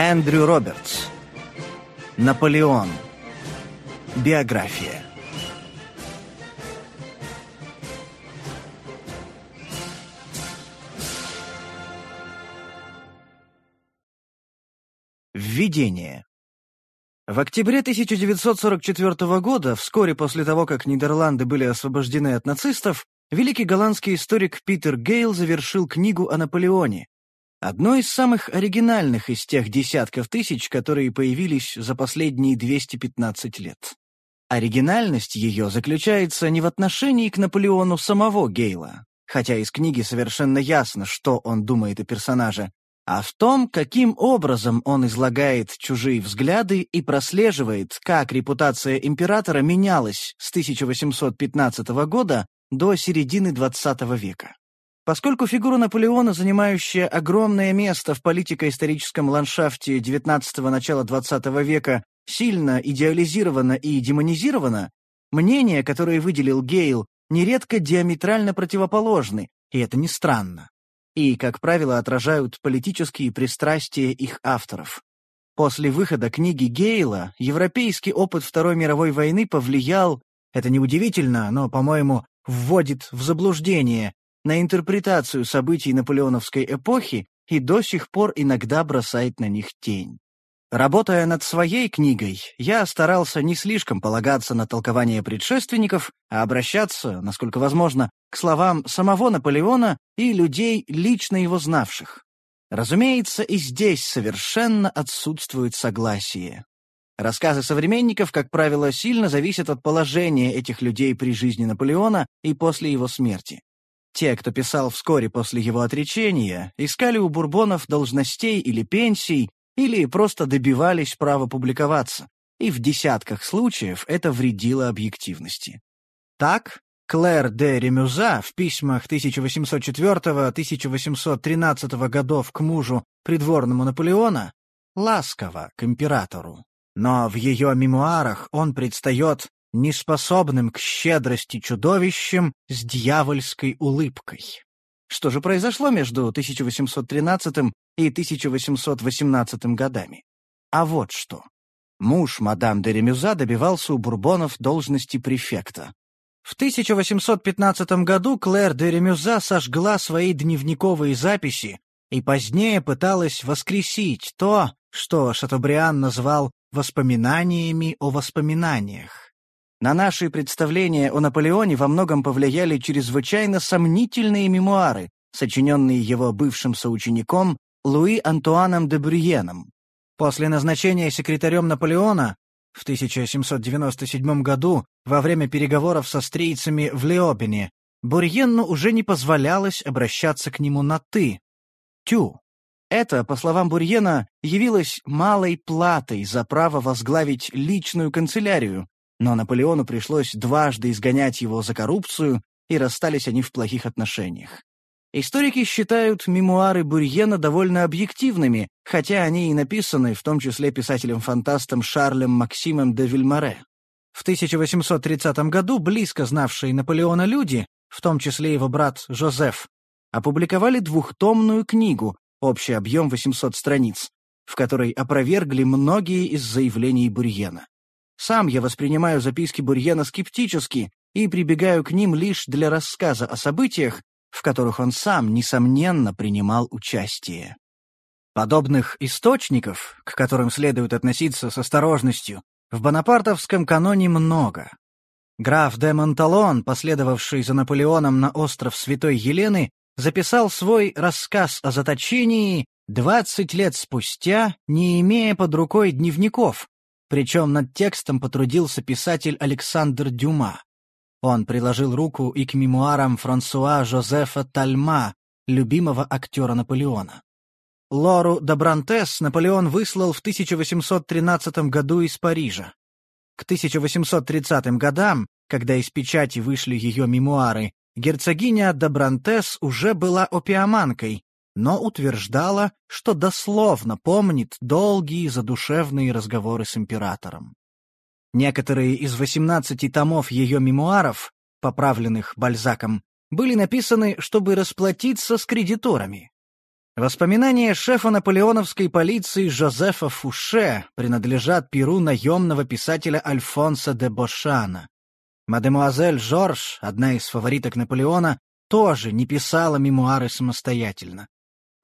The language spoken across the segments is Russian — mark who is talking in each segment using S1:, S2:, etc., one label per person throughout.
S1: Эндрю Робертс. Наполеон. Биография. Введение. В октябре 1944 года, вскоре после того, как Нидерланды были освобождены от нацистов, великий голландский историк Питер Гейл завершил книгу о Наполеоне, одной из самых оригинальных из тех десятков тысяч, которые появились за последние 215 лет. Оригинальность ее заключается не в отношении к Наполеону самого Гейла, хотя из книги совершенно ясно, что он думает о персонаже, а в том, каким образом он излагает чужие взгляды и прослеживает, как репутация императора менялась с 1815 года до середины XX века. Поскольку фигура Наполеона, занимающая огромное место в политико-историческом ландшафте XIX – начала XX века, сильно идеализирована и демонизирована, мнения, которые выделил Гейл, нередко диаметрально противоположны, и это не странно и, как правило, отражают политические пристрастия их авторов. После выхода книги Гейла европейский опыт Второй мировой войны повлиял, это неудивительно, но, по-моему, вводит в заблуждение, на интерпретацию событий наполеоновской эпохи и до сих пор иногда бросает на них тень. Работая над своей книгой, я старался не слишком полагаться на толкование предшественников, а обращаться, насколько возможно, к словам самого Наполеона и людей, лично его знавших. Разумеется, и здесь совершенно отсутствует согласие. Рассказы современников, как правило, сильно зависят от положения этих людей при жизни Наполеона и после его смерти. Те, кто писал вскоре после его отречения, искали у бурбонов должностей или пенсий, или просто добивались права публиковаться, и в десятках случаев это вредило объективности. Так, Клэр де Ремюза в письмах 1804-1813 годов к мужу, придворному Наполеона, ласково к императору. Но в ее мемуарах он предстает неспособным к щедрости чудовищем с дьявольской улыбкой. Что же произошло между 1813 и 1818 годами. А вот что. Муж мадам де Ремюза добивался у Бурбонов должности префекта. В 1815 году Клэр де Ремюза сожгла свои дневниковые записи и позднее пыталась воскресить то, что Шатобриан назвал «воспоминаниями о воспоминаниях». На наши представления о Наполеоне во многом повлияли чрезвычайно сомнительные мемуары, сочиненные его бывшим соучеником Луи Антуаном де Брюеном. После назначения секретарем Наполеона в 1797 году во время переговоров со стрийцами в Леобине Бурьенну уже не позволялось обращаться к нему на «ты». «Тю». Это, по словам Бурьена, явилось малой платой за право возглавить личную канцелярию, но Наполеону пришлось дважды изгонять его за коррупцию, и расстались они в плохих отношениях. Историки считают мемуары Бурьена довольно объективными, хотя они и написаны, в том числе писателем-фантастом Шарлем Максимом де Вильмаре. В 1830 году близко знавшие Наполеона люди, в том числе его брат Жозеф, опубликовали двухтомную книгу, общий объем 800 страниц, в которой опровергли многие из заявлений Бурьена. Сам я воспринимаю записки Бурьена скептически и прибегаю к ним лишь для рассказа о событиях, в которых он сам, несомненно, принимал участие. Подобных источников, к которым следует относиться с осторожностью, в бонапартовском каноне много. Граф де Монталон, последовавший за Наполеоном на остров Святой Елены, записал свой рассказ о заточении 20 лет спустя, не имея под рукой дневников, причем над текстом потрудился писатель Александр Дюма. Он приложил руку и к мемуарам Франсуа Жозефа Тальма, любимого актера Наполеона. Лору Добрантес Наполеон выслал в 1813 году из Парижа. К 1830 годам, когда из печати вышли ее мемуары, герцогиня Добрантес уже была опиоманкой, но утверждала, что дословно помнит долгие задушевные разговоры с императором. Некоторые из 18 томов ее мемуаров, поправленных Бальзаком, были написаны, чтобы расплатиться с кредиторами. Воспоминания шефа наполеоновской полиции Жозефа Фуше принадлежат перу наемного писателя Альфонса де Бошана. Мадемуазель Жорж, одна из фавориток Наполеона, тоже не писала мемуары самостоятельно.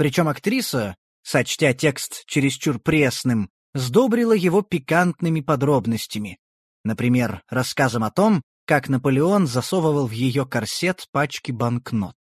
S1: Причем актриса, сочтя текст чересчур пресным, сдобрила его пикантными подробностями. Например, рассказом о том, как Наполеон засовывал в ее корсет пачки банкнот.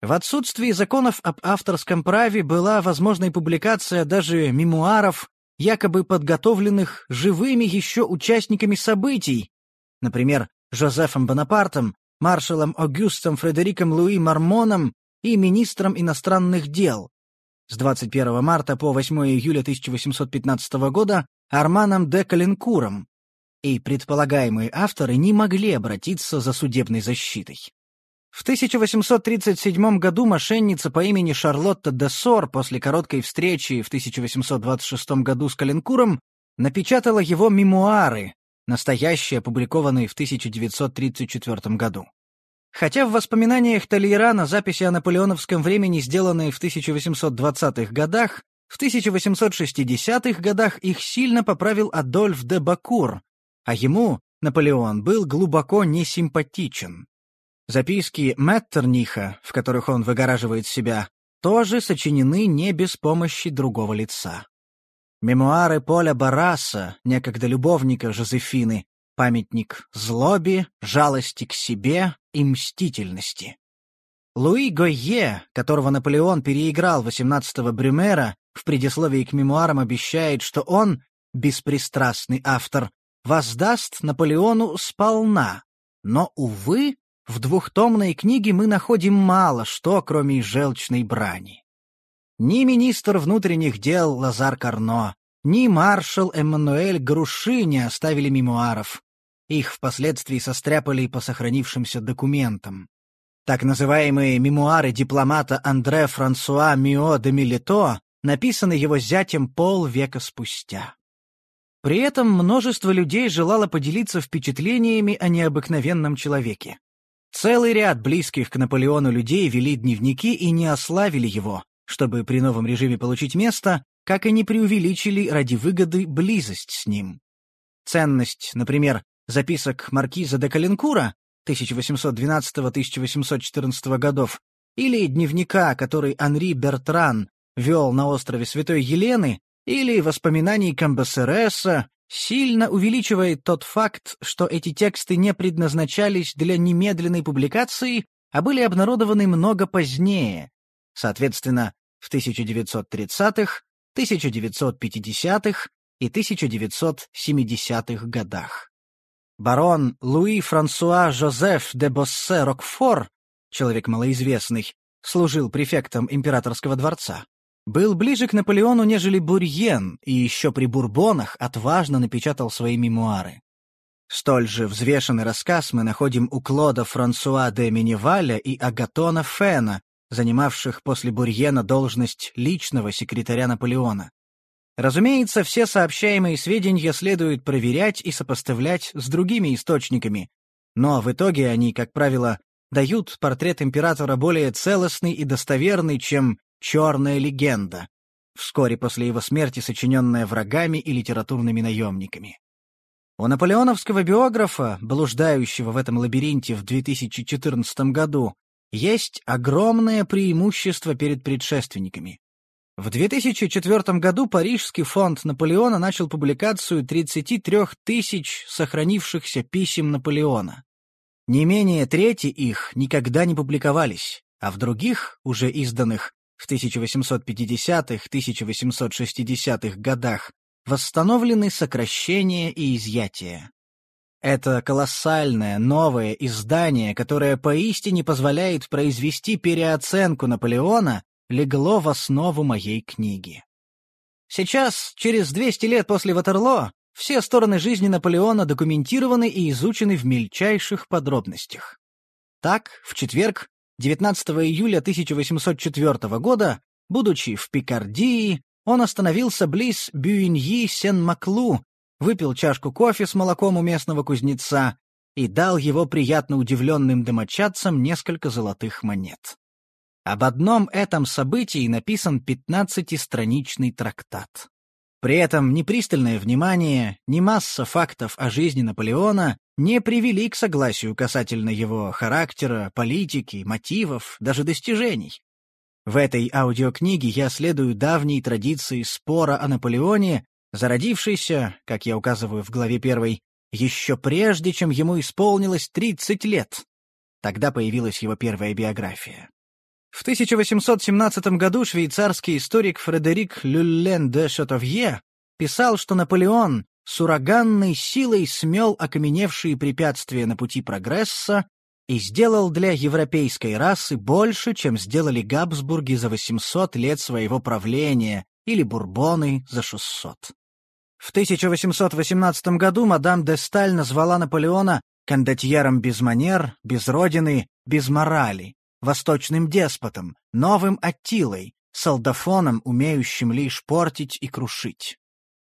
S1: В отсутствии законов об авторском праве была возможной публикация даже мемуаров, якобы подготовленных живыми еще участниками событий, например, Жозефом Бонапартом, маршалом Огюстом Фредериком Луи Мармоном и министром иностранных дел. С 21 марта по 8 июля 1815 года Арманом де Калинкуром, и предполагаемые авторы не могли обратиться за судебной защитой. В 1837 году мошенница по имени Шарлотта де Сор после короткой встречи в 1826 году с Калинкуром напечатала его мемуары, настоящие, опубликованные в 1934 году. Хотя в воспоминаниях Толейрана записи о наполеоновском времени, сделанные в 1820-х годах, в 1860-х годах их сильно поправил Адольф де Бакур, а ему, Наполеон, был глубоко несимпатичен. Записки Меттерниха, в которых он выгораживает себя, тоже сочинены не без помощи другого лица. Мемуары Поля Бараса, некогда любовника Жозефины, памятник злобе, жалости к себе и мстительности. Луи Гойе, которого Наполеон переиграл 18-го Брюмера, в предисловии к мемуарам обещает, что он, беспристрастный автор, воздаст Наполеону сполна, но, увы, в двухтомной книге мы находим мало что, кроме желчной брани. Ни министр внутренних дел Лазар Карно, ни маршал Эммануэль Груши не оставили мемуаров. Их впоследствии состряпали по сохранившимся документам. Так называемые мемуары дипломата Андре Франсуа Мио де Милито написаны его зятем полвека спустя. При этом множество людей желало поделиться впечатлениями о необыкновенном человеке. Целый ряд близких к Наполеону людей вели дневники и не ославили его, чтобы при новом режиме получить место, как и не преувеличили ради выгоды близость с ним. Ценность, например, записок маркиза де Калинкура 1812-1814 годов или дневника, который Анри Бертран вел на острове Святой Елены, или воспоминаний Камбасереса, сильно увеличивает тот факт, что эти тексты не предназначались для немедленной публикации, а были обнародованы много позднее, соответственно, в 1930-х, 1950-х и 1970-х годах. Барон Луи Франсуа Жозеф де Боссе Рокфор, человек малоизвестный, служил префектом императорского дворца был ближе к Наполеону, нежели Бурьен, и еще при Бурбонах отважно напечатал свои мемуары. Столь же взвешенный рассказ мы находим у Клода Франсуа де Миневаля и Агатона Фена, занимавших после Бурьена должность личного секретаря Наполеона. Разумеется, все сообщаемые сведения следует проверять и сопоставлять с другими источниками, но в итоге они, как правило, дают портрет императора более целостный и достоверный, чем «Черная легенда», вскоре после его смерти сочиненная врагами и литературными наемниками. У наполеоновского биографа, блуждающего в этом лабиринте в 2014 году, есть огромное преимущество перед предшественниками. В 2004 году Парижский фонд Наполеона начал публикацию 33 тысяч сохранившихся писем Наполеона. Не менее трети их никогда не публиковались, а в других, уже изданных, в 1850-1860-х годах восстановлены сокращения и изъятия. Это колоссальное новое издание, которое поистине позволяет произвести переоценку Наполеона, легло в основу моей книги. Сейчас, через 200 лет после Ватерлоо, все стороны жизни Наполеона документированы и изучены в мельчайших подробностях. Так, в четверг 19 июля 1804 года, будучи в Пикардии, он остановился близ Бюиньи-Сен-Маклу, выпил чашку кофе с молоком у местного кузнеца и дал его приятно удивленным домочадцам несколько золотых монет. Об одном этом событии написан пятнадцатистраничный трактат. При этом ни пристальное внимание, ни масса фактов о жизни Наполеона не привели к согласию касательно его характера, политики, мотивов, даже достижений. В этой аудиокниге я следую давней традиции спора о Наполеоне, зародившейся, как я указываю в главе первой, еще прежде, чем ему исполнилось 30 лет. Тогда появилась его первая биография. В 1817 году швейцарский историк Фредерик Люллен де Шотовье писал, что Наполеон с ураганной силой смел окаменевшие препятствия на пути прогресса и сделал для европейской расы больше, чем сделали Габсбурги за 800 лет своего правления или Бурбоны за 600. В 1818 году мадам де Сталь назвала Наполеона кондотьером без манер, без родины, без морали, восточным деспотом, новым Аттилой, солдафоном, умеющим лишь портить и крушить.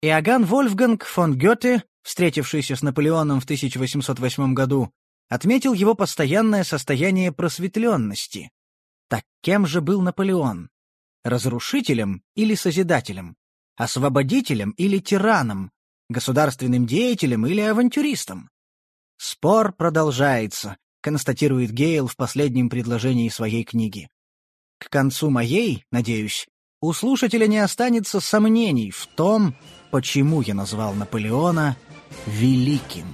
S1: Иоганн Вольфганг фон Гёте, встретившийся с Наполеоном в 1808 году, отметил его постоянное состояние просветленности. Так кем же был Наполеон? Разрушителем или созидателем? Освободителем или тираном? Государственным деятелем или авантюристом? Спор продолжается, констатирует Гейл в последнем предложении своей книги. К концу моей, надеюсь, у слушателя не останется сомнений в том, почему я назвал Наполеона «великим».